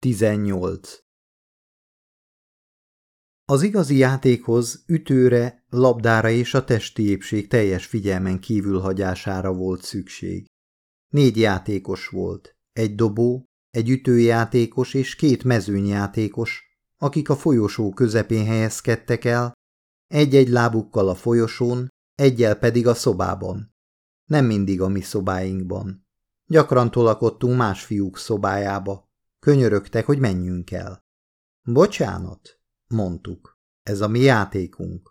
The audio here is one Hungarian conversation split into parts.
18. Az igazi játékhoz ütőre, labdára és a testi épség teljes figyelmen kívül hagyására volt szükség. Négy játékos volt, egy dobó, egy ütőjátékos és két mezőnyjátékos, akik a folyosó közepén helyezkedtek el, egy-egy lábukkal a folyosón, egyel pedig a szobában. Nem mindig a mi szobáinkban. Gyakran tolakodtunk más fiúk szobájába, Könyörögtek, hogy menjünk el. Bocsánat, mondtuk. Ez a mi játékunk.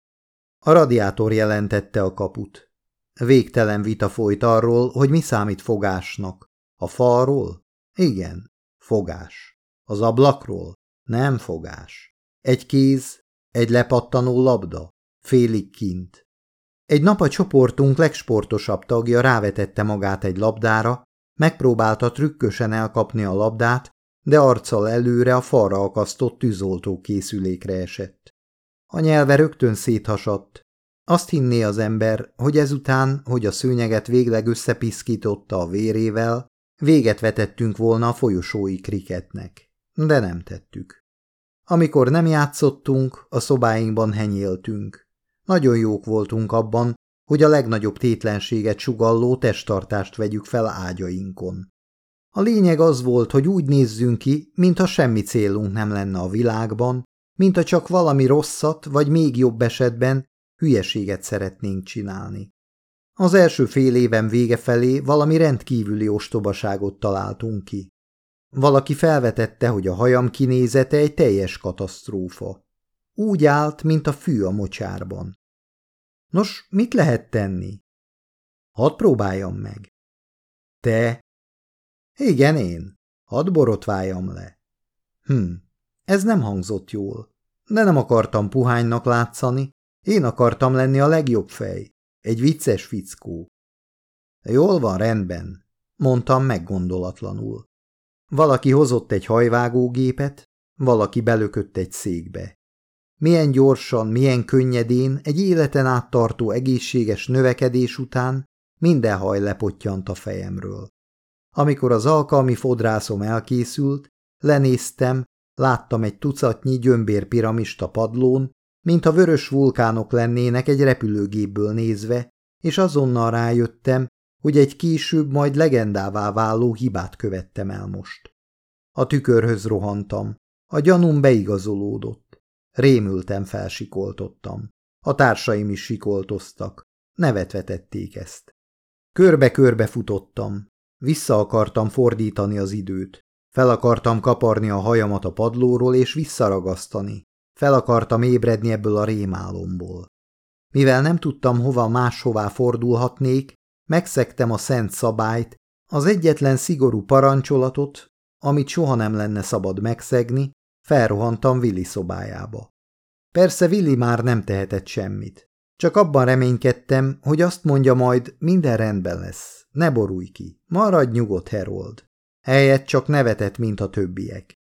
A radiátor jelentette a kaput. Végtelen vita folyt arról, hogy mi számít fogásnak. A falról? Igen, fogás. Az ablakról? Nem fogás. Egy kéz, egy lepattanó labda, félig kint. Egy nap a csoportunk legsportosabb tagja rávetette magát egy labdára, megpróbálta trükkösen elkapni a labdát, de arccal előre a falra akasztott tűzoltó készülékre esett. A nyelve rögtön széthasadt. Azt hinné az ember, hogy ezután, hogy a szőnyeget végleg összepiszkította a vérével, véget vetettünk volna a folyosói kriketnek. De nem tettük. Amikor nem játszottunk, a szobáinkban henyéltünk. Nagyon jók voltunk abban, hogy a legnagyobb tétlenséget sugalló testtartást vegyük fel ágyainkon. A lényeg az volt, hogy úgy nézzünk ki, mintha semmi célunk nem lenne a világban, mintha csak valami rosszat, vagy még jobb esetben hülyeséget szeretnénk csinálni. Az első fél éven vége felé valami rendkívüli ostobaságot találtunk ki. Valaki felvetette, hogy a hajam kinézete egy teljes katasztrófa. Úgy állt, mint a fű a mocsárban. Nos, mit lehet tenni? Hadd próbáljam meg. Te, igen, én. Hadd borotváljam le. Hm, ez nem hangzott jól. De nem akartam puhánynak látszani. Én akartam lenni a legjobb fej. Egy vicces fickó. Jól van, rendben, mondtam meggondolatlanul. Valaki hozott egy hajvágógépet, valaki belökött egy székbe. Milyen gyorsan, milyen könnyedén, egy életen áttartó egészséges növekedés után minden haj lepottyant a fejemről. Amikor az alkalmi fodrászom elkészült, lenéztem, láttam egy tucatnyi gyömbérpiramista padlón, mint a vörös vulkánok lennének egy repülőgépből nézve, és azonnal rájöttem, hogy egy később majd legendává váló hibát követtem el most. A tükörhöz rohantam. A gyanúm beigazolódott. Rémülten felsikoltottam. A társaim is sikoltoztak. Nevet vetették ezt. Körbe-körbe futottam. Vissza akartam fordítani az időt. Fel akartam kaparni a hajamat a padlóról és visszaragasztani. Fel akartam ébredni ebből a rémálomból. Mivel nem tudtam, hova máshová fordulhatnék, megszektem a szent szabályt, az egyetlen szigorú parancsolatot, amit soha nem lenne szabad megszegni, felrohantam Willi szobájába. Persze Willi már nem tehetett semmit. Csak abban reménykedtem, hogy azt mondja majd, minden rendben lesz. Ne borulj ki, maradj nyugodt, Herold. Helyett csak nevetett, mint a többiek.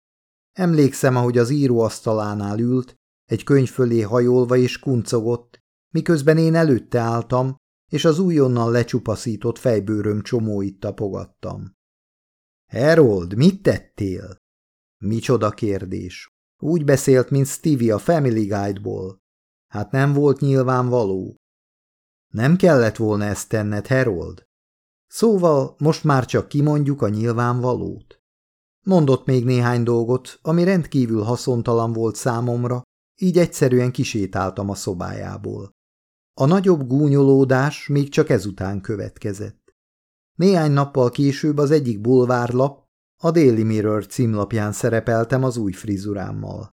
Emlékszem, ahogy az íróasztalánál ült, egy könyv fölé hajolva és kuncogott, miközben én előtte álltam, és az újonnan lecsupaszított fejbőröm csomóit tapogattam. Herold, mit tettél? Micsoda kérdés. Úgy beszélt, mint Stevie a Family Guide-ból. Hát nem volt nyilvánvaló. Nem kellett volna ezt tenned, Herold? Szóval most már csak kimondjuk a nyilvánvalót. Mondott még néhány dolgot, ami rendkívül haszontalan volt számomra, így egyszerűen kisétáltam a szobájából. A nagyobb gúnyolódás még csak ezután következett. Néhány nappal később az egyik bulvárlap, a Daily Mirror címlapján szerepeltem az új frizurámmal.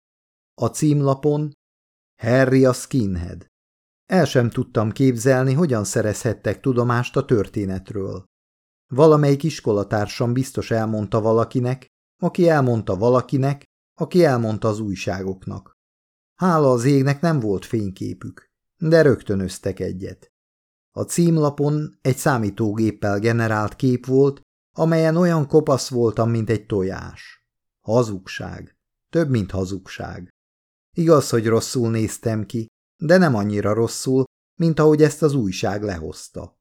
A címlapon Harry a Skinhead. El sem tudtam képzelni, hogyan szerezhettek tudomást a történetről. Valamelyik iskolatársam biztos elmondta valakinek, aki elmondta valakinek, aki elmondta az újságoknak. Hála az égnek nem volt fényképük, de rögtönöztek egyet. A címlapon egy számítógéppel generált kép volt, amelyen olyan kopasz voltam, mint egy tojás. Hazugság. Több, mint hazugság. Igaz, hogy rosszul néztem ki, de nem annyira rosszul, mint ahogy ezt az újság lehozta.